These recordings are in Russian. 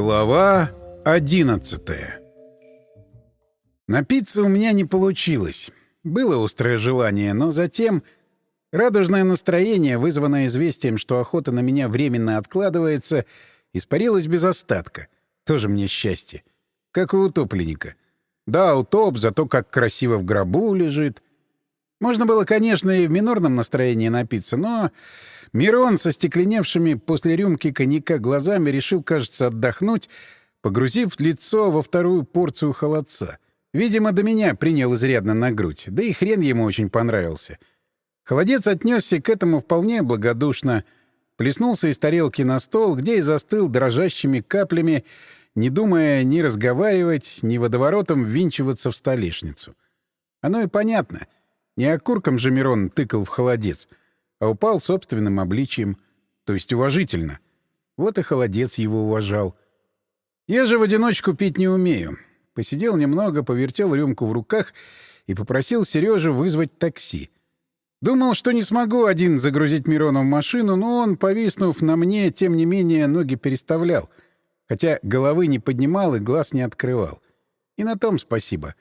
Глава 11 Напиться у меня не получилось. Было острое желание, но затем радужное настроение, вызванное известием, что охота на меня временно откладывается, испарилось без остатка. Тоже мне счастье. Как у утопленника. Да, утоп, зато как красиво в гробу лежит. Можно было, конечно, и в минорном настроении напиться, но Мирон со стекленевшими после рюмки коньяка глазами решил, кажется, отдохнуть, погрузив лицо во вторую порцию холодца. Видимо, до меня принял изрядно на грудь, да и хрен ему очень понравился. Холодец отнесся к этому вполне благодушно, плеснулся из тарелки на стол, где и застыл дрожащими каплями, не думая ни разговаривать, ни водоворотом ввинчиваться в столешницу. Оно и понятно — не окурком же Мирон тыкал в холодец, а упал собственным обличием, то есть уважительно. Вот и холодец его уважал. Я же в одиночку пить не умею. Посидел немного, повертел рюмку в руках и попросил Сережу вызвать такси. Думал, что не смогу один загрузить Мирона в машину, но он, повиснув на мне, тем не менее ноги переставлял, хотя головы не поднимал и глаз не открывал. И на том спасибо.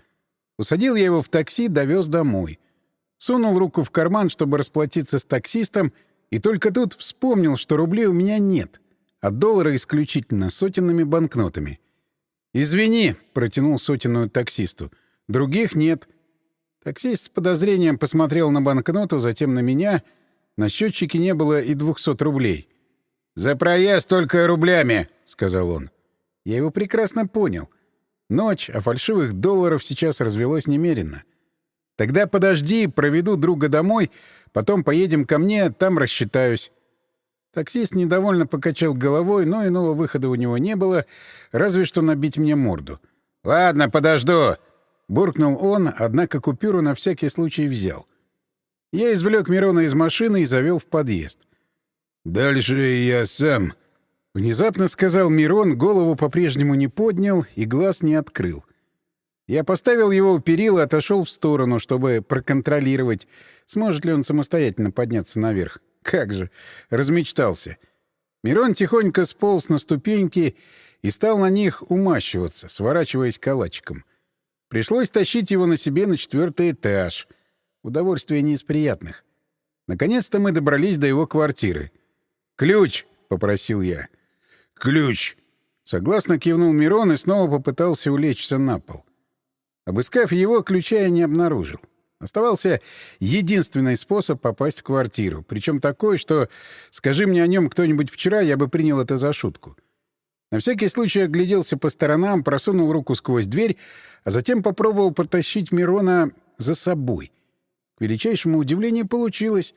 Усадил я его в такси, довез домой — Сунул руку в карман, чтобы расплатиться с таксистом, и только тут вспомнил, что рублей у меня нет, а доллары исключительно сотенными банкнотами. «Извини», — протянул сотенную таксисту, — «других нет». Таксист с подозрением посмотрел на банкноту, затем на меня. На счетчике не было и двухсот рублей. «За проезд только рублями», — сказал он. Я его прекрасно понял. Ночь, а фальшивых долларов сейчас развелось немерено. — Тогда подожди, проведу друга домой, потом поедем ко мне, там рассчитаюсь. Таксист недовольно покачал головой, но иного выхода у него не было, разве что набить мне морду. «Ладно, подожду!» — буркнул он, однако купюру на всякий случай взял. Я извлек Мирона из машины и завел в подъезд. «Дальше я сам», — внезапно сказал Мирон, голову по-прежнему не поднял и глаз не открыл. Я поставил его у перила отошел в сторону, чтобы проконтролировать, сможет ли он самостоятельно подняться наверх. Как же, размечтался. Мирон тихонько сполз на ступеньки и стал на них умащиваться, сворачиваясь калачиком. Пришлось тащить его на себе на четвертый этаж. Удовольствие не из приятных. Наконец-то мы добрались до его квартиры. «Ключ!» — попросил я. «Ключ!» Согласно кивнул Мирон и снова попытался улечься на пол. Обыскав его, ключа я не обнаружил. Оставался единственный способ попасть в квартиру, причем такой, что, скажи мне о нем кто-нибудь вчера, я бы принял это за шутку. На всякий случай огляделся по сторонам, просунул руку сквозь дверь, а затем попробовал протащить Мирона за собой. К величайшему удивлению получилось.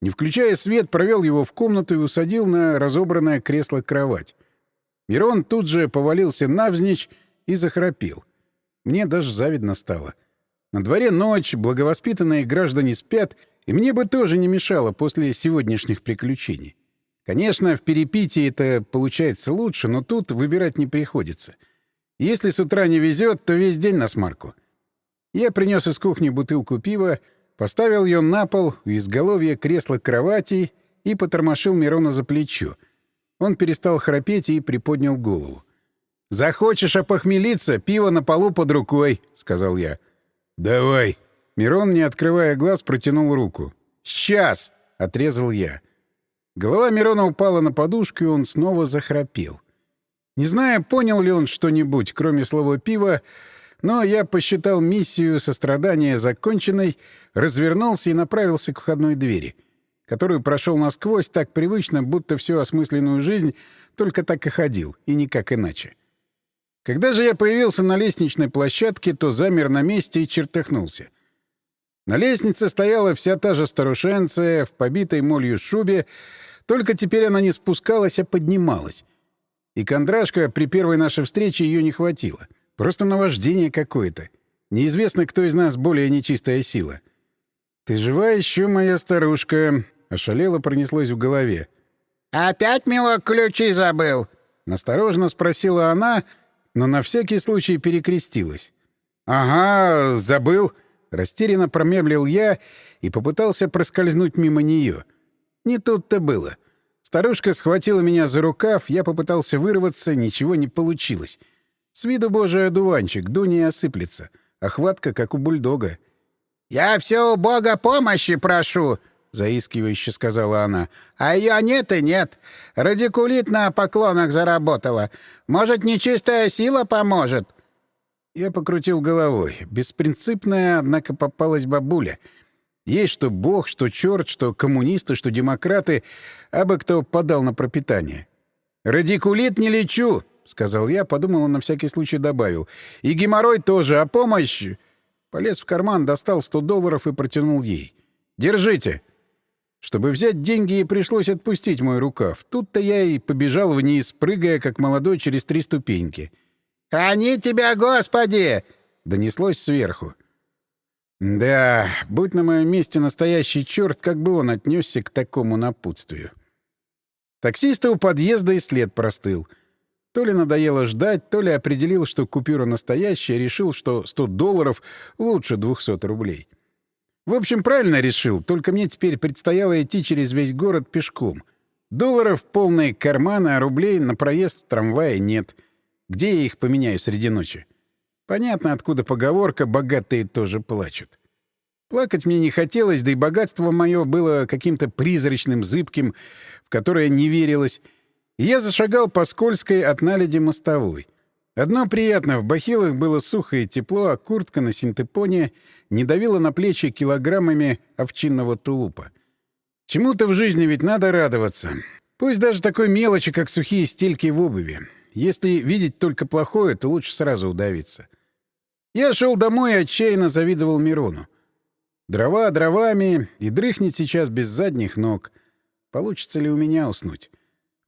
Не включая свет, провел его в комнату и усадил на разобранное кресло-кровать. Мирон тут же повалился навзничь и захрапел. Мне даже завидно стало. На дворе ночь, благовоспитанные граждане спят, и мне бы тоже не мешало после сегодняшних приключений. Конечно, в перепитии это получается лучше, но тут выбирать не приходится. Если с утра не везет, то весь день на смарку. Я принес из кухни бутылку пива, поставил ее на пол у изголовья кресла кровати и потормошил Мирона за плечо. Он перестал храпеть и приподнял голову. «Захочешь опохмелиться, пиво на полу под рукой», — сказал я. «Давай». Мирон, не открывая глаз, протянул руку. «Сейчас!» — отрезал я. Голова Мирона упала на подушку, и он снова захрапел. Не знаю, понял ли он что-нибудь, кроме слова «пиво», но я посчитал миссию сострадания законченной, развернулся и направился к входной двери, которую прошел насквозь так привычно, будто всю осмысленную жизнь только так и ходил, и никак иначе. Когда же я появился на лестничной площадке, то замер на месте и чертыхнулся. На лестнице стояла вся та же старушенция в побитой молью шубе, только теперь она не спускалась, а поднималась. И Кондрашка при первой нашей встрече ее не хватило. Просто наваждение какое-то. Неизвестно, кто из нас более нечистая сила. «Ты жива еще, моя старушка?» — ошалело пронеслось в голове. «Опять, милок, ключи забыл?» — насторожно спросила она, но на всякий случай перекрестилась. «Ага, забыл!» — растерянно промемлил я и попытался проскользнуть мимо нее. Не тут-то было. Старушка схватила меня за рукав, я попытался вырваться, ничего не получилось. С виду божий одуванчик, Дуня осыплется. Охватка, как у бульдога. «Я все у Бога помощи прошу», — заискивающе сказала она. «А ее нет и нет. Радикулит на поклонах заработала. Может, нечистая сила поможет?» Я покрутил головой. Беспринципная, однако, попалась бабуля. Есть что бог, что черт, что коммунисты, что демократы, а бы кто подал на пропитание. «Радикулит не лечу», — сказал я, подумал, он на всякий случай добавил. «И геморрой тоже, а помощь...» Полез в карман, достал 100 долларов и протянул ей. «Держите!» Чтобы взять деньги, ей пришлось отпустить мой рукав. Тут-то я и побежал вниз, прыгая, как молодой, через три ступеньки. «Храни тебя, Господи!» — донеслось сверху. Да, будь на моем месте настоящий черт, как бы он отнесся к такому напутствию. Таксиста у подъезда и след простыл. То ли надоело ждать, то ли определил, что купюра настоящая, решил, что 100 долларов лучше 200 рублей. В общем, правильно решил, только мне теперь предстояло идти через весь город пешком. Долларов полные карманы, а рублей на проезд в трамвае нет. Где я их поменяю среди ночи? Понятно, откуда поговорка «богатые тоже плачут». Плакать мне не хотелось, да и богатство мое было каким-то призрачным, зыбким, в которое не верилось. И я зашагал по скользкой от наледи мостовой — Одно приятно, в бахилах было сухо и тепло, а куртка на синтепоне не давила на плечи килограммами овчинного тулупа. Чему-то в жизни ведь надо радоваться. Пусть даже такой мелочи, как сухие стельки в обуви. Если видеть только плохое, то лучше сразу удавиться. Я шел домой и отчаянно завидовал Мирону. Дрова дровами, и дрыхнет сейчас без задних ног. Получится ли у меня уснуть?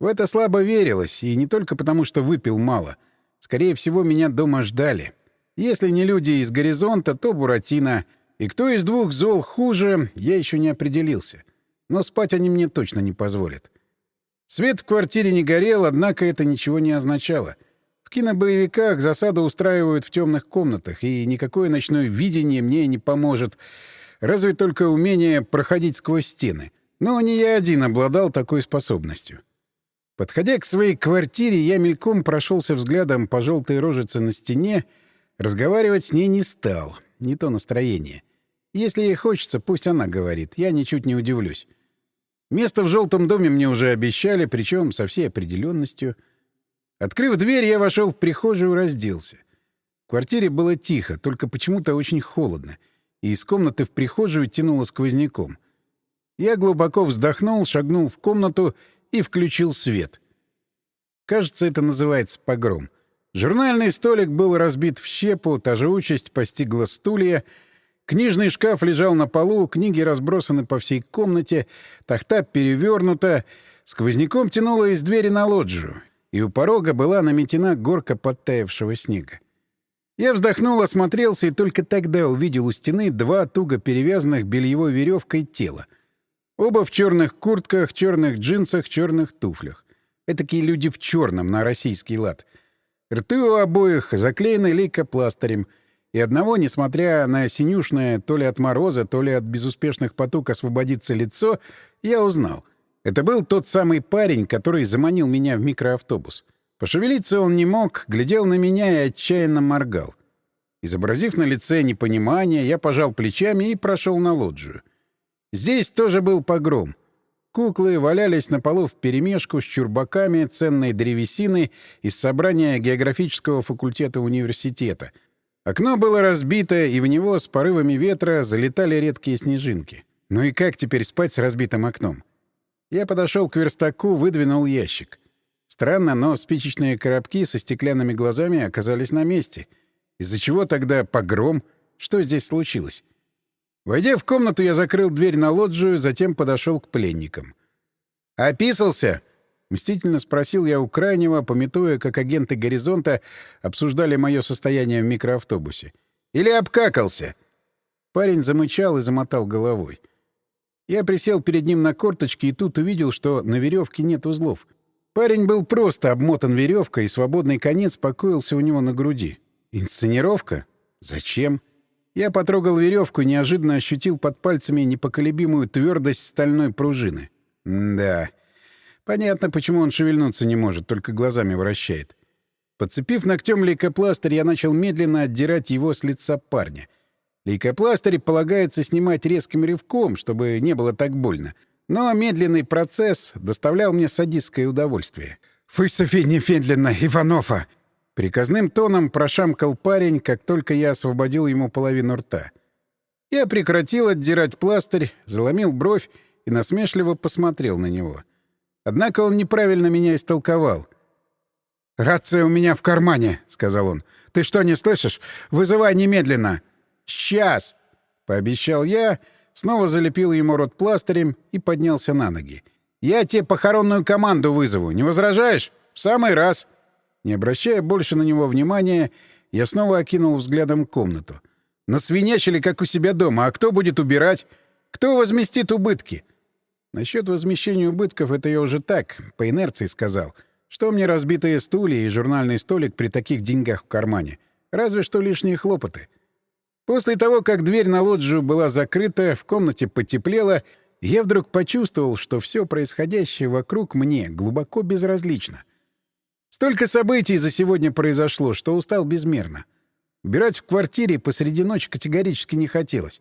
В это слабо верилось, и не только потому, что выпил мало — Скорее всего, меня дома ждали. Если не люди из горизонта, то Буратино. И кто из двух зол хуже, я еще не определился. Но спать они мне точно не позволят. Свет в квартире не горел, однако это ничего не означало. В кинобоевиках засаду устраивают в темных комнатах, и никакое ночное видение мне не поможет. Разве только умение проходить сквозь стены. Но не я один обладал такой способностью. Подходя к своей квартире, я мельком прошелся взглядом по желтой рожице на стене. Разговаривать с ней не стал. Не то настроение. Если ей хочется, пусть она говорит. Я ничуть не удивлюсь. Место в желтом доме мне уже обещали, причем со всей определенностью. Открыв дверь, я вошел в прихожую и разделся. В квартире было тихо, только почему-то очень холодно, и из комнаты в прихожую тянуло сквозняком. Я глубоко вздохнул, шагнул в комнату и включил свет. Кажется, это называется погром. Журнальный столик был разбит в щепу, та же участь постигла стулья. Книжный шкаф лежал на полу, книги разбросаны по всей комнате, тахта перевернута, сквозняком тянуло из двери на лоджию, и у порога была наметена горка подтаявшего снега. Я вздохнул, осмотрелся и только тогда увидел у стены два туго перевязанных бельевой веревкой тела — Оба в черных куртках, черных джинсах, черных туфлях. Этакие люди в черном на российский лад. Рты у обоих заклеены лейкопластырем. И одного, несмотря на синюшное то ли от мороза, то ли от безуспешных потуг освободиться лицо, я узнал. Это был тот самый парень, который заманил меня в микроавтобус. Пошевелиться он не мог, глядел на меня и отчаянно моргал. Изобразив на лице непонимание, я пожал плечами и прошел на лоджию. Здесь тоже был погром. Куклы валялись на полу вперемешку с чурбаками ценной древесины из собрания географического факультета университета. Окно было разбито, и в него с порывами ветра залетали редкие снежинки. Ну и как теперь спать с разбитым окном? Я подошел к верстаку, выдвинул ящик. Странно, но спичечные коробки со стеклянными глазами оказались на месте. Из-за чего тогда погром? Что здесь случилось? Войдя в комнату, я закрыл дверь на лоджию, затем подошел к пленникам. «Описался?» — мстительно спросил я у крайнего, пометуя, как агенты «Горизонта» обсуждали мое состояние в микроавтобусе. «Или обкакался?» Парень замычал и замотал головой. Я присел перед ним на корточки и тут увидел, что на веревке нет узлов. Парень был просто обмотан веревкой, и свободный конец покоился у него на груди. Инсценировка? Зачем? Я потрогал веревку неожиданно ощутил под пальцами непоколебимую твердость стальной пружины. да. Понятно, почему он шевельнуться не может, только глазами вращает. Подцепив ногтем лейкопластырь, я начал медленно отдирать его с лица парня. Лейкопластырь полагается снимать резким рывком, чтобы не было так больно. Но медленный процесс доставлял мне садистское удовольствие. «Высови немедленно, Иванова!» Приказным тоном прошамкал парень, как только я освободил ему половину рта. Я прекратил отдирать пластырь, заломил бровь и насмешливо посмотрел на него. Однако он неправильно меня истолковал. «Рация у меня в кармане», — сказал он. «Ты что, не слышишь? Вызывай немедленно!» «Сейчас!» — пообещал я, снова залепил ему рот пластырем и поднялся на ноги. «Я тебе похоронную команду вызову. Не возражаешь? В самый раз!» Не обращая больше на него внимания, я снова окинул взглядом комнату. Насвинячили, как у себя дома. А кто будет убирать? Кто возместит убытки? Насчет возмещения убытков это я уже так, по инерции сказал. Что мне разбитые стулья и журнальный столик при таких деньгах в кармане? Разве что лишние хлопоты. После того, как дверь на лоджию была закрыта, в комнате потеплело, я вдруг почувствовал, что все происходящее вокруг мне глубоко безразлично. Столько событий за сегодня произошло, что устал безмерно. Убирать в квартире посреди ночи категорически не хотелось.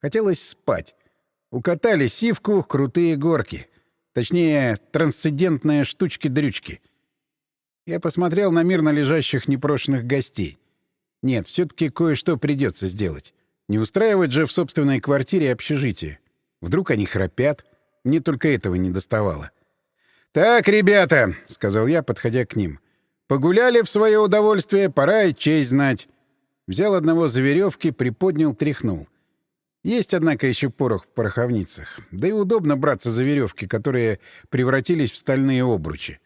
Хотелось спать. Укатали сивку крутые горки. Точнее, трансцендентные штучки-дрючки. Я посмотрел на мирно лежащих непрошенных гостей. Нет, все таки кое-что придется сделать. Не устраивать же в собственной квартире общежитие. Вдруг они храпят. Мне только этого не доставало. «Так, ребята», — сказал я, подходя к ним, — «погуляли в свое удовольствие, пора и честь знать». Взял одного за веревки, приподнял, тряхнул. Есть, однако, еще порох в пороховницах. Да и удобно браться за веревки, которые превратились в стальные обручи.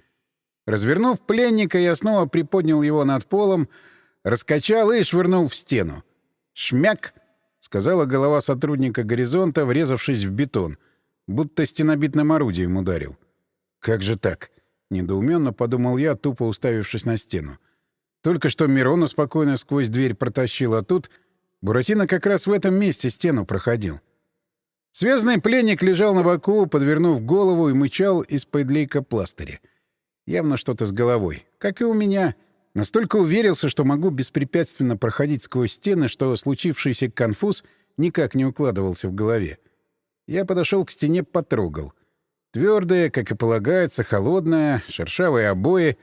Развернув пленника, я снова приподнял его над полом, раскачал и швырнул в стену. «Шмяк!» — сказала голова сотрудника «Горизонта», врезавшись в бетон, будто стенобитным орудием ударил. «Как же так?» — недоуменно подумал я, тупо уставившись на стену. Только что Мирона спокойно сквозь дверь протащил, а тут Буратино как раз в этом месте стену проходил. Связанный пленник лежал на боку, подвернув голову и мычал из-под лейка пластыря. Явно что-то с головой. Как и у меня. Настолько уверился, что могу беспрепятственно проходить сквозь стены, что случившийся конфуз никак не укладывался в голове. Я подошел к стене, потрогал — Твердая, как и полагается, холодная, шершавые обои.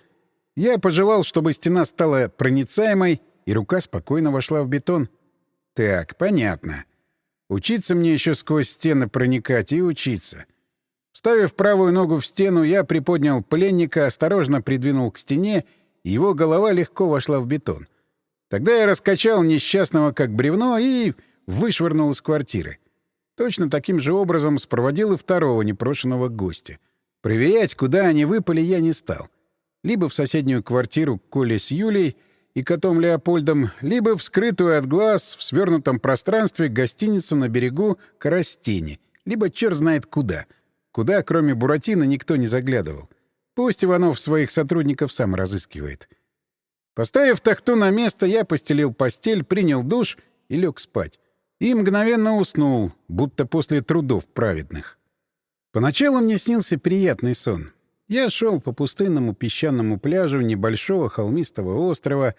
Я пожелал, чтобы стена стала проницаемой, и рука спокойно вошла в бетон. Так, понятно. Учиться мне еще сквозь стены проникать и учиться. Вставив правую ногу в стену, я приподнял пленника, осторожно придвинул к стене, и его голова легко вошла в бетон. Тогда я раскачал несчастного как бревно и вышвырнул из квартиры. Точно таким же образом спроводил и второго непрошенного гостя. Проверять, куда они выпали, я не стал. Либо в соседнюю квартиру к Коле с Юлей и котом Леопольдом, либо в скрытую от глаз, в свернутом пространстве гостиницу на берегу Коростени, либо черт знает куда. Куда, кроме Буратино, никто не заглядывал. Пусть Иванов своих сотрудников сам разыскивает. Поставив тахту на место, я постелил постель, принял душ и лег спать и мгновенно уснул, будто после трудов праведных. Поначалу мне снился приятный сон. Я шел по пустынному песчаному пляжу небольшого холмистого острова.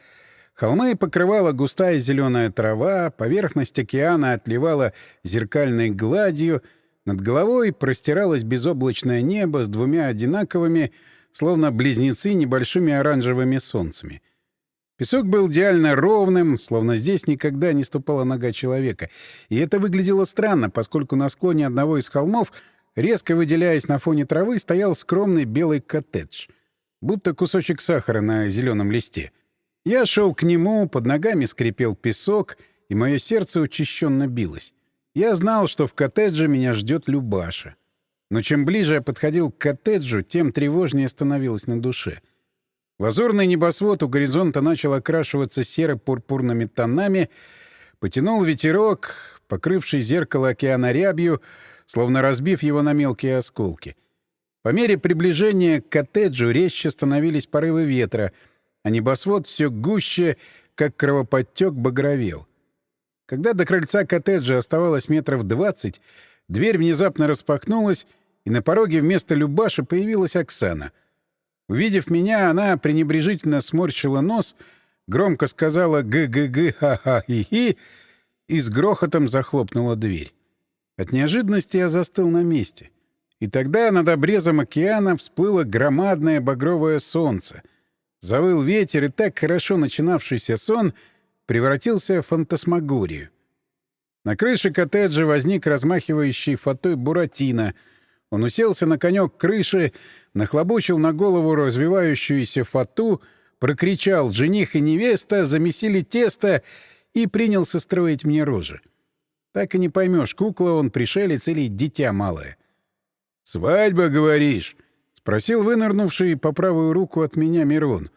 Холмы покрывала густая зеленая трава, поверхность океана отливала зеркальной гладью, над головой простиралось безоблачное небо с двумя одинаковыми, словно близнецы, небольшими оранжевыми солнцами — Песок был идеально ровным, словно здесь никогда не ступала нога человека. И это выглядело странно, поскольку на склоне одного из холмов, резко выделяясь на фоне травы, стоял скромный белый коттедж. Будто кусочек сахара на зеленом листе. Я шел к нему, под ногами скрипел песок, и мое сердце учащенно билось. Я знал, что в коттедже меня ждет Любаша. Но чем ближе я подходил к коттеджу, тем тревожнее становилось на душе — Лазурный небосвод у горизонта начал окрашиваться серо-пурпурными тонами, потянул ветерок, покрывший зеркало океана рябью, словно разбив его на мелкие осколки. По мере приближения к коттеджу резче становились порывы ветра, а небосвод все гуще, как кровоподтек, багровел. Когда до крыльца коттеджа оставалось метров двадцать, дверь внезапно распахнулась, и на пороге вместо Любаши появилась Оксана. Увидев меня, она пренебрежительно сморщила нос, громко сказала «г-г-г-ха-ха-хи-хи» и с грохотом захлопнула дверь. От неожиданности я застыл на месте. И тогда над обрезом океана всплыло громадное багровое солнце. Завыл ветер, и так хорошо начинавшийся сон превратился в фантасмагорию. На крыше коттеджа возник размахивающий фатой Буратино — он уселся на конек крыши, нахлобучил на голову развивающуюся фату, прокричал «Жених и невеста! Замесили тесто!» и принялся строить мне рожи. Так и не поймешь, кукла он, пришелец или дитя малое. «Свадьба, говоришь?» — спросил вынырнувший по правую руку от меня Мирон.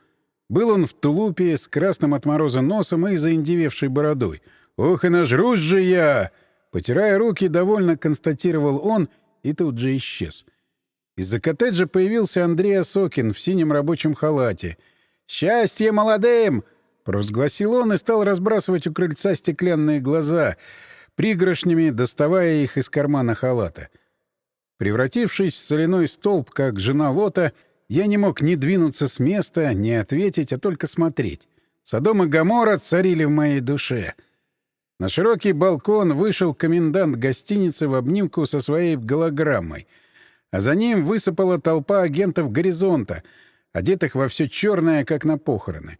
Был он в тулупе с красным от мороза носом и заиндевевшей бородой. «Ох и нажрусь же я!» Потирая руки, довольно констатировал он — и тут же исчез. Из-за коттеджа появился Андрей Осокин в синем рабочем халате. «Счастье молодым!» — провозгласил он и стал разбрасывать у крыльца стеклянные глаза, пригоршнями доставая их из кармана халата. Превратившись в соляной столб, как жена Лота, я не мог ни двинуться с места, ни ответить, а только смотреть. Содом и Гамора царили в моей душе — на широкий балкон вышел комендант гостиницы в обнимку со своей голограммой, а за ним высыпала толпа агентов «Горизонта», одетых во все черное, как на похороны.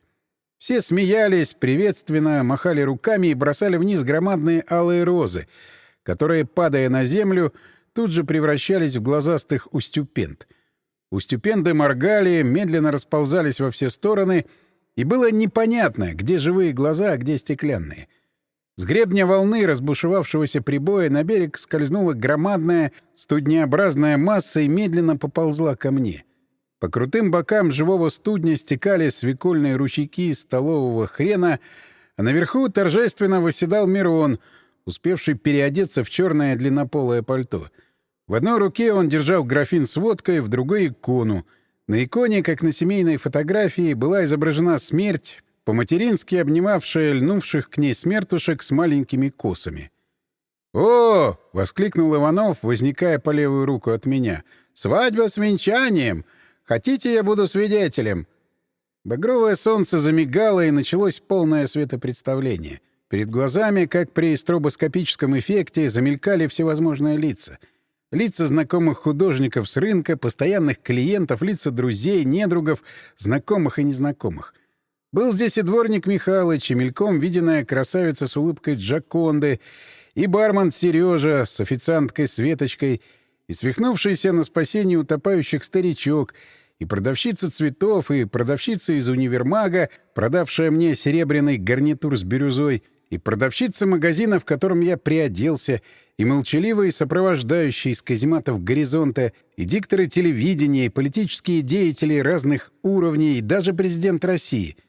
Все смеялись, приветственно махали руками и бросали вниз громадные алые розы, которые, падая на землю, тут же превращались в глазастых устюпент. Устюпенды моргали, медленно расползались во все стороны, и было непонятно, где живые глаза, а где стеклянные — с гребня волны разбушевавшегося прибоя на берег скользнула громадная студнеобразная масса и медленно поползла ко мне. По крутым бокам живого студня стекали свекольные ручейки столового хрена, а наверху торжественно восседал Мирон, успевший переодеться в черное длиннополое пальто. В одной руке он держал графин с водкой, в другой — икону. На иконе, как на семейной фотографии, была изображена смерть, по-матерински обнимавшая льнувших к ней смертушек с маленькими косами. «О!» — воскликнул Иванов, возникая по левую руку от меня. «Свадьба с венчанием! Хотите, я буду свидетелем?» Багровое солнце замигало, и началось полное светопредставление. Перед глазами, как при стробоскопическом эффекте, замелькали всевозможные лица. Лица знакомых художников с рынка, постоянных клиентов, лица друзей, недругов, знакомых и незнакомых — был здесь и дворник Михалыч, и мельком виденная красавица с улыбкой Джаконды, и бармен Сережа с официанткой Светочкой, и свихнувшийся на спасение утопающих старичок, и продавщица цветов, и продавщица из универмага, продавшая мне серебряный гарнитур с бирюзой, и продавщица магазина, в котором я приоделся, и молчаливые сопровождающие из казематов горизонта, и дикторы телевидения, и политические деятели разных уровней, и даже президент России —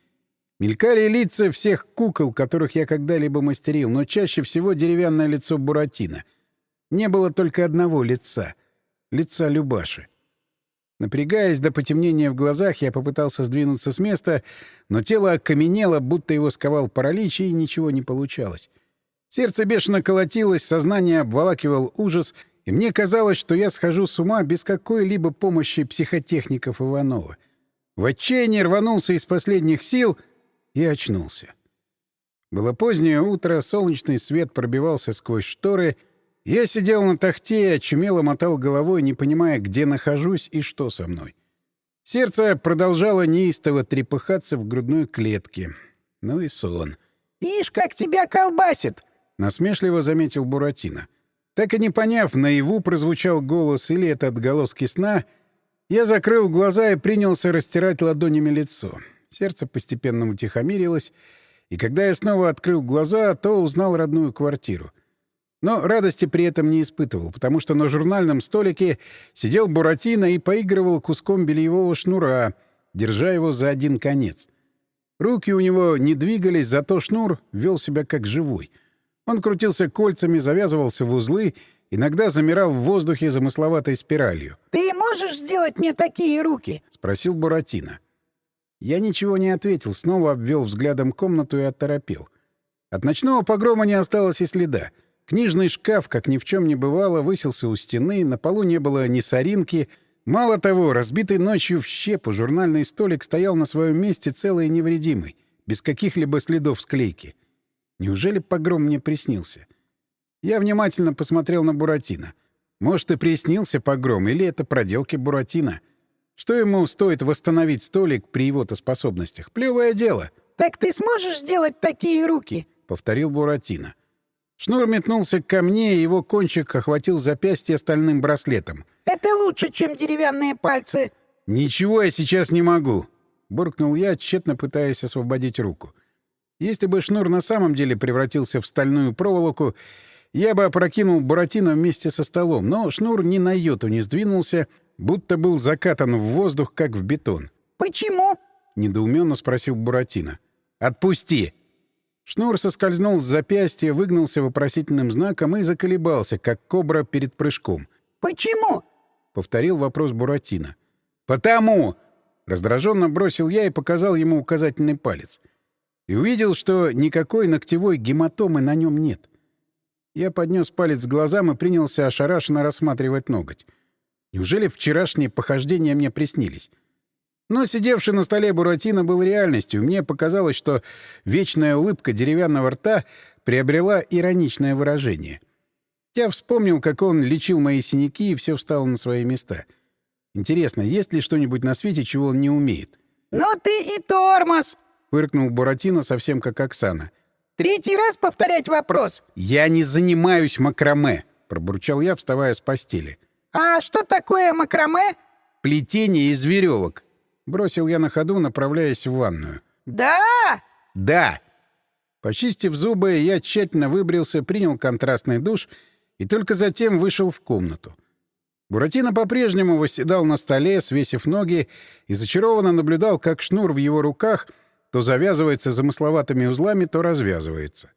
Мелькали лица всех кукол, которых я когда-либо мастерил, но чаще всего деревянное лицо Буратино. Не было только одного лица — лица Любаши. Напрягаясь до потемнения в глазах, я попытался сдвинуться с места, но тело окаменело, будто его сковал паралич, и ничего не получалось. Сердце бешено колотилось, сознание обволакивал ужас, и мне казалось, что я схожу с ума без какой-либо помощи психотехников Иванова. В отчаянии рванулся из последних сил — и очнулся. Было позднее утро, солнечный свет пробивался сквозь шторы. Я сидел на тахте и очумело мотал головой, не понимая, где нахожусь и что со мной. Сердце продолжало неистово трепыхаться в грудной клетке. Ну и сон. «Ишь, как тебя колбасит!» — насмешливо заметил Буратино. Так и не поняв, наяву прозвучал голос или это отголоски сна, я закрыл глаза и принялся растирать ладонями лицо. Сердце постепенно утихомирилось, и когда я снова открыл глаза, то узнал родную квартиру. Но радости при этом не испытывал, потому что на журнальном столике сидел Буратино и поигрывал куском бельевого шнура, держа его за один конец. Руки у него не двигались, зато шнур вел себя как живой. Он крутился кольцами, завязывался в узлы, иногда замирал в воздухе замысловатой спиралью. «Ты можешь сделать мне такие руки?» — спросил Буратино. Я ничего не ответил, снова обвел взглядом комнату и оторопел. От ночного погрома не осталось и следа. Книжный шкаф, как ни в чем не бывало, высился у стены, на полу не было ни соринки. Мало того, разбитый ночью в щепу журнальный столик стоял на своем месте целый и невредимый, без каких-либо следов склейки. Неужели погром мне приснился? Я внимательно посмотрел на Буратино. Может, и приснился погром, или это проделки Буратино. Что ему стоит восстановить столик при его-то способностях? Плевое дело. «Так ты сможешь сделать такие руки?» — повторил Буратино. Шнур метнулся ко мне, и его кончик охватил запястье стальным браслетом. «Это лучше, чем деревянные пальцы». «Ничего я сейчас не могу», — буркнул я, тщетно пытаясь освободить руку. Если бы шнур на самом деле превратился в стальную проволоку, я бы опрокинул Буратино вместе со столом, но шнур ни на йоту не сдвинулся, будто был закатан в воздух, как в бетон. «Почему?» — недоуменно спросил Буратино. «Отпусти!» Шнур соскользнул с запястья, выгнулся вопросительным знаком и заколебался, как кобра перед прыжком. «Почему?» — повторил вопрос Буратино. «Потому!» — раздраженно бросил я и показал ему указательный палец. И увидел, что никакой ногтевой гематомы на нем нет. Я поднес палец к глазам и принялся ошарашенно рассматривать ноготь. Неужели вчерашние похождения мне приснились? Но сидевший на столе Буратино был реальностью. Мне показалось, что вечная улыбка деревянного рта приобрела ироничное выражение. Я вспомнил, как он лечил мои синяки, и все встало на свои места. Интересно, есть ли что-нибудь на свете, чего он не умеет? «Ну ты и тормоз!» — фыркнул Буратино совсем как Оксана. «Третий раз повторять вопрос!» «Я не занимаюсь макраме!» — пробурчал я, вставая с постели. «А что такое макраме?» «Плетение из веревок. Бросил я на ходу, направляясь в ванную. «Да!» «Да!» Почистив зубы, я тщательно выбрился, принял контрастный душ и только затем вышел в комнату. Буратино по-прежнему восседал на столе, свесив ноги, и зачарованно наблюдал, как шнур в его руках то завязывается замысловатыми узлами, то развязывается.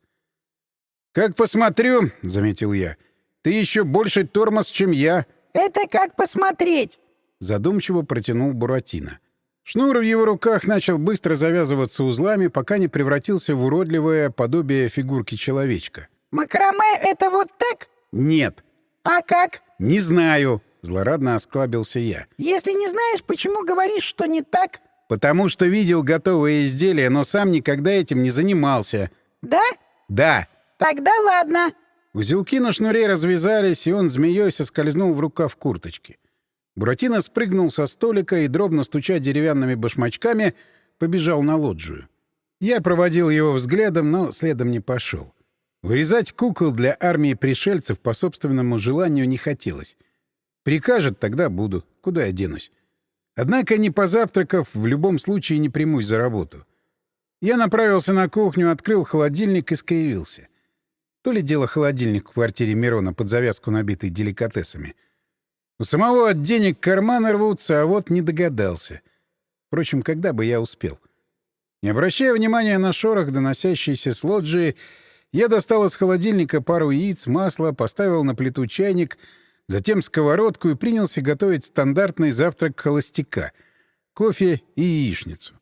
«Как посмотрю», — заметил я, — «ты еще больше тормоз, чем я». «Это как посмотреть», — задумчиво протянул Буратино. Шнур в его руках начал быстро завязываться узлами, пока не превратился в уродливое подобие фигурки человечка. «Макраме — это вот так?» «Нет». «А как?» «Не знаю», — злорадно осклабился я. «Если не знаешь, почему говоришь, что не так?» «Потому что видел готовые изделия, но сам никогда этим не занимался». «Да?» «Да». «Тогда ладно». Узелки на шнуре развязались, и он змеей соскользнул в рукав курточки. Буратино спрыгнул со столика и, дробно стуча деревянными башмачками, побежал на лоджию. Я проводил его взглядом, но следом не пошел. Вырезать кукол для армии пришельцев по собственному желанию не хотелось. Прикажет, тогда буду. Куда я денусь? Однако, не позавтракав, в любом случае не примусь за работу. Я направился на кухню, открыл холодильник и скривился. То ли дело холодильник в квартире Мирона под завязку, набитый деликатесами — у самого от денег карманы рвутся, а вот не догадался. Впрочем, когда бы я успел? Не обращая внимания на шорох, доносящийся с лоджии, я достал из холодильника пару яиц, масла, поставил на плиту чайник, затем сковородку и принялся готовить стандартный завтрак холостяка — кофе и яичницу.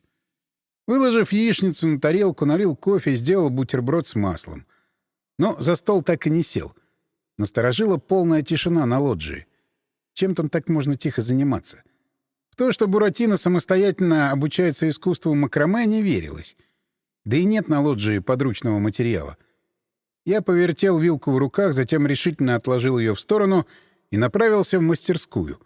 Выложив яичницу на тарелку, налил кофе, сделал бутерброд с маслом. Но за стол так и не сел. Насторожила полная тишина на лоджии. Чем там так можно тихо заниматься? В то, что Буратино самостоятельно обучается искусству макраме, не верилось. Да и нет на лоджии подручного материала. Я повертел вилку в руках, затем решительно отложил ее в сторону и направился в мастерскую.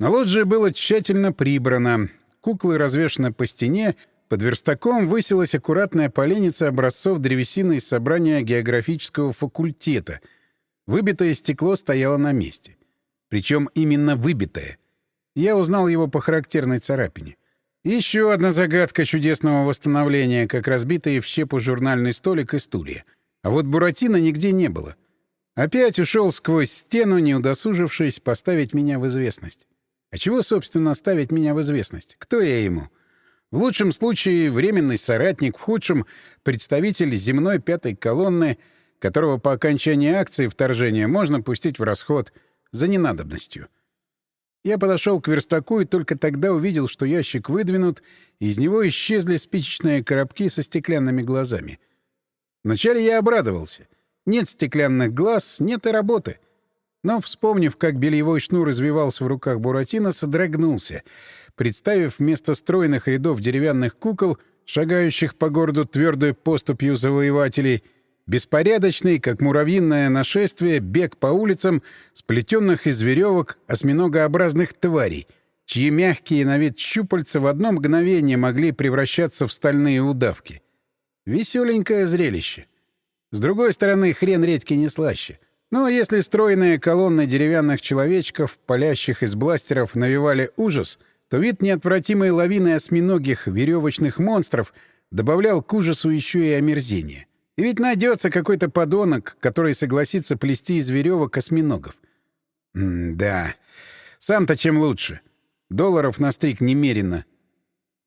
На лоджии было тщательно прибрано. Куклы развешаны по стене, под верстаком высилась аккуратная поленница образцов древесины из собрания географического факультета. Выбитое стекло стояло на месте. Причем именно выбитое. Я узнал его по характерной царапине. Еще одна загадка чудесного восстановления, как разбитые в щепу журнальный столик и стулья. А вот Буратино нигде не было. Опять ушел сквозь стену, не удосужившись поставить меня в известность. А чего, собственно, ставить меня в известность? Кто я ему? В лучшем случае временный соратник, в худшем — представитель земной пятой колонны, которого по окончании акции вторжения можно пустить в расход — за ненадобностью. Я подошел к верстаку и только тогда увидел, что ящик выдвинут, и из него исчезли спичечные коробки со стеклянными глазами. Вначале я обрадовался. Нет стеклянных глаз, нет и работы. Но, вспомнив, как бельевой шнур развивался в руках Буратино, содрогнулся, представив вместо стройных рядов деревянных кукол, шагающих по городу твердой поступью завоевателей, беспорядочный, как муравьиное нашествие, бег по улицам, сплетенных из веревок осьминогообразных тварей, чьи мягкие на вид щупальца в одно мгновение могли превращаться в стальные удавки. Веселенькое зрелище. С другой стороны, хрен редьки не слаще — но если стройные колонны деревянных человечков, палящих из бластеров, навевали ужас, то вид неотвратимой лавины осьминогих веревочных монстров добавлял к ужасу еще и омерзение. И ведь найдется какой-то подонок, который согласится плести из веревок осьминогов. М-да. Сам-то чем лучше. Долларов на стрик немерено.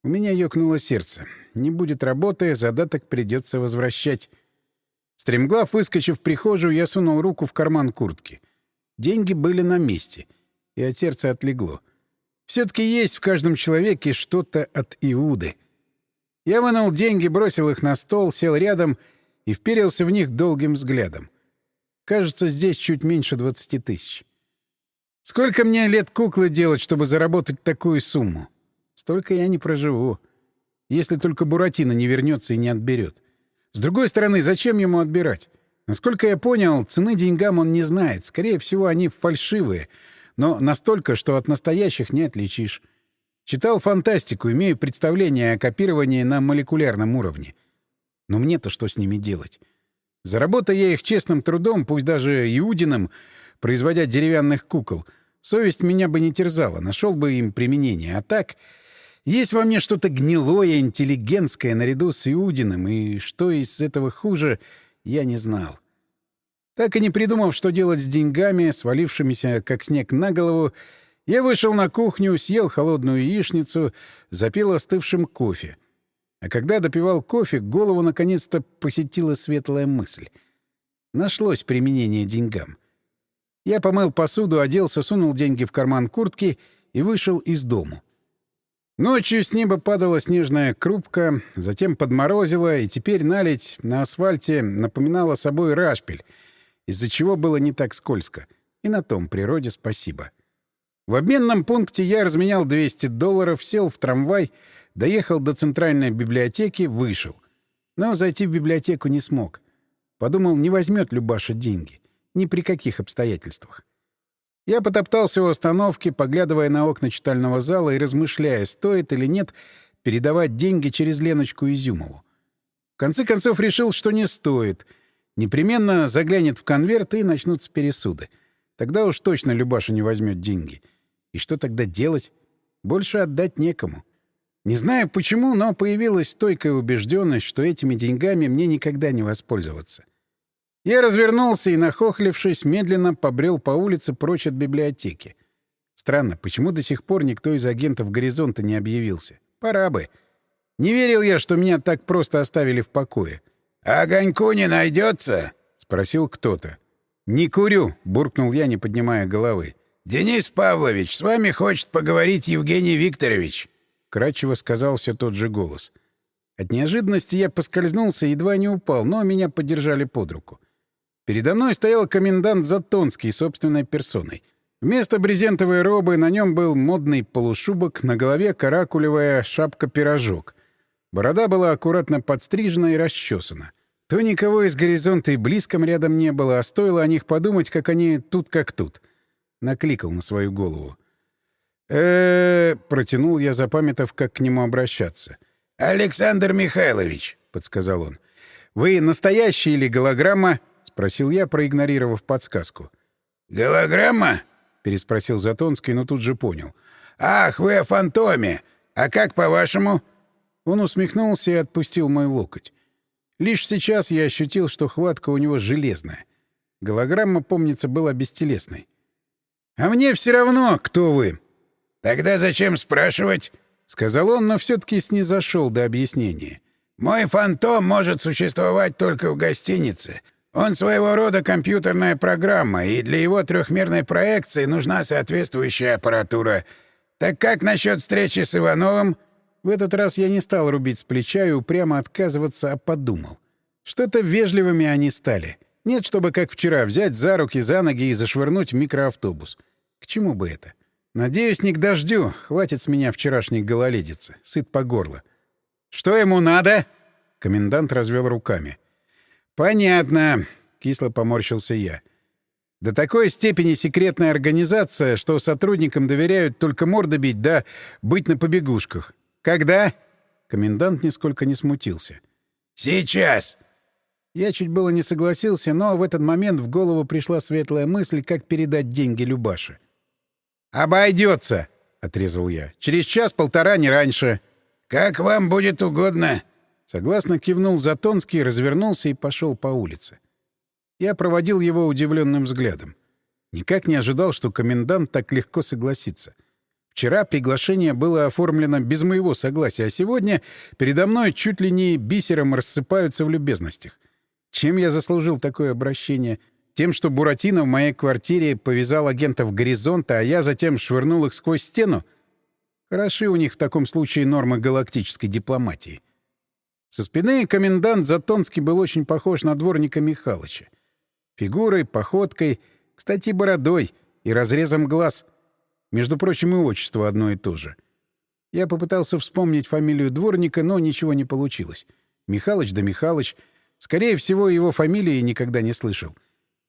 У меня ёкнуло сердце. Не будет работы, задаток придется возвращать. Стремглав, выскочив в прихожую, я сунул руку в карман куртки. Деньги были на месте, и от сердца отлегло. Все-таки есть в каждом человеке что-то от Иуды. Я вынул деньги, бросил их на стол, сел рядом и вперился в них долгим взглядом. Кажется, здесь чуть меньше двадцати тысяч. Сколько мне лет куклы делать, чтобы заработать такую сумму? Столько я не проживу. Если только Буратино не вернется и не отберет. С другой стороны, зачем ему отбирать? Насколько я понял, цены деньгам он не знает. Скорее всего, они фальшивые, но настолько, что от настоящих не отличишь. Читал фантастику, имею представление о копировании на молекулярном уровне. Но мне-то что с ними делать? Заработая я их честным трудом, пусть даже иудиным, производя деревянных кукол, совесть меня бы не терзала, нашел бы им применение. А так... Есть во мне что-то гнилое, интеллигентское наряду с Иудиным, и что из этого хуже, я не знал. Так и не придумав, что делать с деньгами, свалившимися как снег на голову, я вышел на кухню, съел холодную яичницу, запил остывшим кофе. А когда допивал кофе, голову наконец-то посетила светлая мысль. Нашлось применение деньгам. Я помыл посуду, оделся, сунул деньги в карман куртки и вышел из дому. Ночью с неба падала снежная крупка, затем подморозила, и теперь налить на асфальте напоминала собой рашпиль, из-за чего было не так скользко. И на том природе спасибо. В обменном пункте я разменял 200 долларов, сел в трамвай, доехал до центральной библиотеки, вышел. Но зайти в библиотеку не смог. Подумал, не возьмет Любаша деньги. Ни при каких обстоятельствах. Я потоптался у остановки, поглядывая на окна читального зала и размышляя, стоит или нет передавать деньги через Леночку Изюмову. В конце концов решил, что не стоит. Непременно заглянет в конверт и начнутся пересуды. Тогда уж точно Любаша не возьмет деньги. И что тогда делать? Больше отдать некому. Не знаю почему, но появилась стойкая убежденность, что этими деньгами мне никогда не воспользоваться. Я развернулся и, нахохлившись, медленно побрел по улице прочь от библиотеки. Странно, почему до сих пор никто из агентов «Горизонта» не объявился? Пора бы. Не верил я, что меня так просто оставили в покое. «Огоньку не найдется? спросил кто-то. «Не курю», — буркнул я, не поднимая головы. «Денис Павлович, с вами хочет поговорить Евгений Викторович», — кратчево сказал все тот же голос. От неожиданности я поскользнулся и едва не упал, но меня поддержали под руку. Передо мной стоял комендант Затонский собственной персоной. Вместо брезентовой робы на нем был модный полушубок, на голове каракулевая шапка-пирожок. Борода была аккуратно подстрижена и расчесана. То никого из горизонта и близком рядом не было, а стоило о них подумать, как они тут как тут. Накликал на свою голову. э, протянул я, запамятав, как к нему обращаться. «Александр Михайлович», — подсказал он. «Вы настоящий или голограмма?» — спросил я, проигнорировав подсказку. «Голограмма?» — переспросил Затонский, но тут же понял. «Ах, вы о фантоме! А как по-вашему?» Он усмехнулся и отпустил мой локоть. Лишь сейчас я ощутил, что хватка у него железная. Голограмма, помнится, была бестелесной. «А мне все равно, кто вы!» «Тогда зачем спрашивать?» — сказал он, но все-таки снизошел до объяснения. «Мой фантом может существовать только в гостинице. Он своего рода компьютерная программа, и для его трехмерной проекции нужна соответствующая аппаратура. Так как насчет встречи с Ивановым? В этот раз я не стал рубить с плеча и упрямо отказываться, а подумал. Что-то вежливыми они стали. Нет, чтобы, как вчера, взять за руки, за ноги и зашвырнуть микроавтобус. К чему бы это? Надеюсь, не к дождю. Хватит с меня вчерашней гололедицы. Сыт по горло. «Что ему надо?» Комендант развел руками. «Понятно», — кисло поморщился я. «До такой степени секретная организация, что сотрудникам доверяют только морды бить, да быть на побегушках. Когда?» Комендант нисколько не смутился. «Сейчас!» Я чуть было не согласился, но в этот момент в голову пришла светлая мысль, как передать деньги Любаше. «Обойдется!» — отрезал я. «Через час-полтора, не раньше». «Как вам будет угодно». Согласно кивнул Затонский, развернулся и пошел по улице. Я проводил его удивленным взглядом. Никак не ожидал, что комендант так легко согласится. Вчера приглашение было оформлено без моего согласия, а сегодня передо мной чуть ли не бисером рассыпаются в любезностях. Чем я заслужил такое обращение? Тем, что Буратино в моей квартире повязал агентов горизонта, а я затем швырнул их сквозь стену? Хороши у них в таком случае нормы галактической дипломатии. Со спины комендант Затонский был очень похож на дворника Михалыча. Фигурой, походкой, кстати, бородой и разрезом глаз. Между прочим, и отчество одно и то же. Я попытался вспомнить фамилию дворника, но ничего не получилось. Михалыч да Михалыч. Скорее всего, его фамилии никогда не слышал.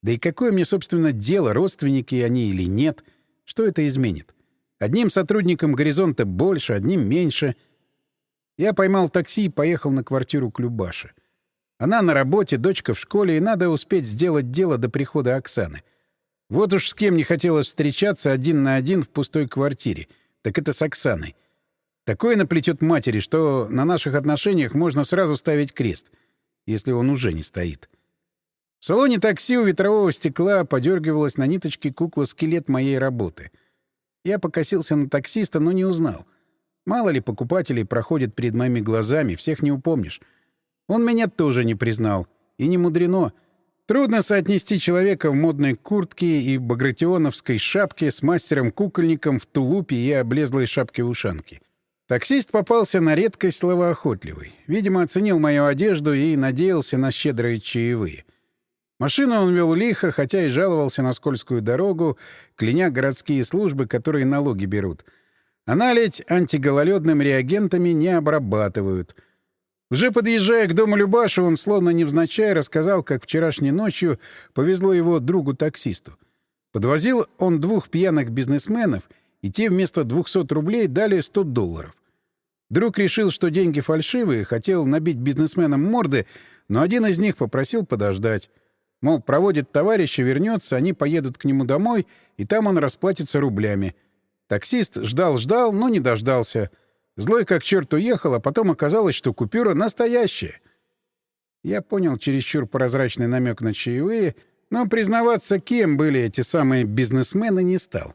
Да и какое мне, собственно, дело, родственники они или нет? Что это изменит? — Одним сотрудникам горизонта больше, одним меньше. Я поймал такси и поехал на квартиру к Любаше. Она на работе, дочка в школе, и надо успеть сделать дело до прихода Оксаны. Вот уж с кем не хотелось встречаться один на один в пустой квартире. Так это с Оксаной. Такое наплетет матери, что на наших отношениях можно сразу ставить крест, если он уже не стоит. В салоне такси у ветрового стекла подергивалась на ниточке кукла-скелет моей работы — я покосился на таксиста, но не узнал. Мало ли покупателей проходит перед моими глазами, всех не упомнишь. Он меня тоже не признал. И не мудрено. Трудно соотнести человека в модной куртке и багратионовской шапке с мастером-кукольником в тулупе и облезлой шапке-ушанке. Таксист попался на редкость словоохотливый. Видимо, оценил мою одежду и надеялся на щедрые чаевые. Машину он вел лихо, хотя и жаловался на скользкую дорогу, кляня городские службы, которые налоги берут. А наледь антигололедным реагентами не обрабатывают. Уже подъезжая к дому Любаша, он словно невзначай рассказал, как вчерашней ночью повезло его другу-таксисту. Подвозил он двух пьяных бизнесменов, и те вместо 200 рублей дали 100 долларов. Друг решил, что деньги фальшивые, хотел набить бизнесменам морды, но один из них попросил подождать. Мол, проводит товарища, вернется, они поедут к нему домой, и там он расплатится рублями. Таксист ждал-ждал, но не дождался. Злой как черт уехал, а потом оказалось, что купюра настоящая. Я понял чересчур прозрачный намек на чаевые, но признаваться, кем были эти самые бизнесмены, не стал.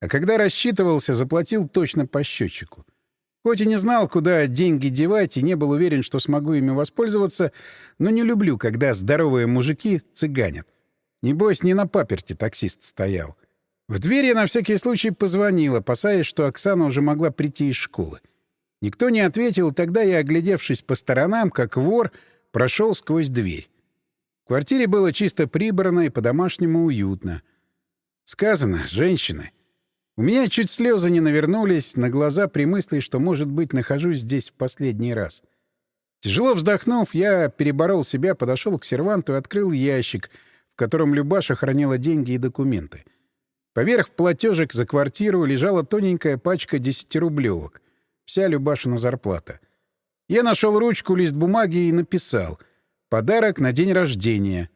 А когда рассчитывался, заплатил точно по счетчику. Хоть и не знал, куда деньги девать, и не был уверен, что смогу ими воспользоваться, но не люблю, когда здоровые мужики цыганят. Небось, не на паперте таксист стоял. В дверь я на всякий случай позвонил, опасаясь, что Оксана уже могла прийти из школы. Никто не ответил, тогда я, оглядевшись по сторонам, как вор, прошел сквозь дверь. В квартире было чисто прибрано и по-домашнему уютно. Сказано, женщины. У меня чуть слезы не навернулись на глаза при мысли, что, может быть, нахожусь здесь в последний раз. Тяжело вздохнув, я переборол себя, подошел к серванту и открыл ящик, в котором Любаша хранила деньги и документы. Поверх платежек за квартиру лежала тоненькая пачка десятирублевок. Вся Любашина зарплата. Я нашел ручку, лист бумаги и написал «Подарок на день рождения».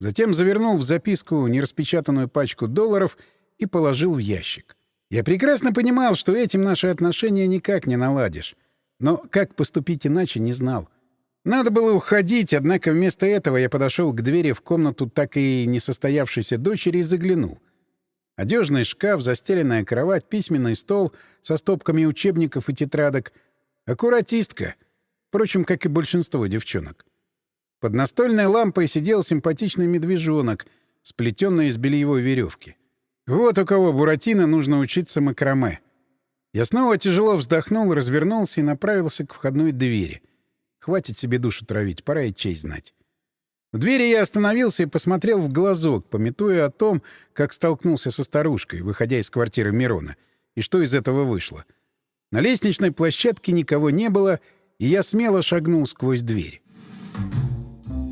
Затем завернул в записку нераспечатанную пачку долларов — и положил в ящик. Я прекрасно понимал, что этим наши отношения никак не наладишь. Но как поступить иначе, не знал. Надо было уходить, однако вместо этого я подошел к двери в комнату так и несостоявшейся дочери и заглянул. Одежный шкаф, застеленная кровать, письменный стол со стопками учебников и тетрадок. Аккуратистка. Впрочем, как и большинство девчонок. Под настольной лампой сидел симпатичный медвежонок, сплетенный из бельевой веревки. Вот у кого Буратино нужно учиться макраме. Я снова тяжело вздохнул, развернулся и направился к входной двери. Хватит себе душу травить, пора и честь знать. В двери я остановился и посмотрел в глазок, пометуя о том, как столкнулся со старушкой, выходя из квартиры Мирона, и что из этого вышло. На лестничной площадке никого не было, и я смело шагнул сквозь дверь.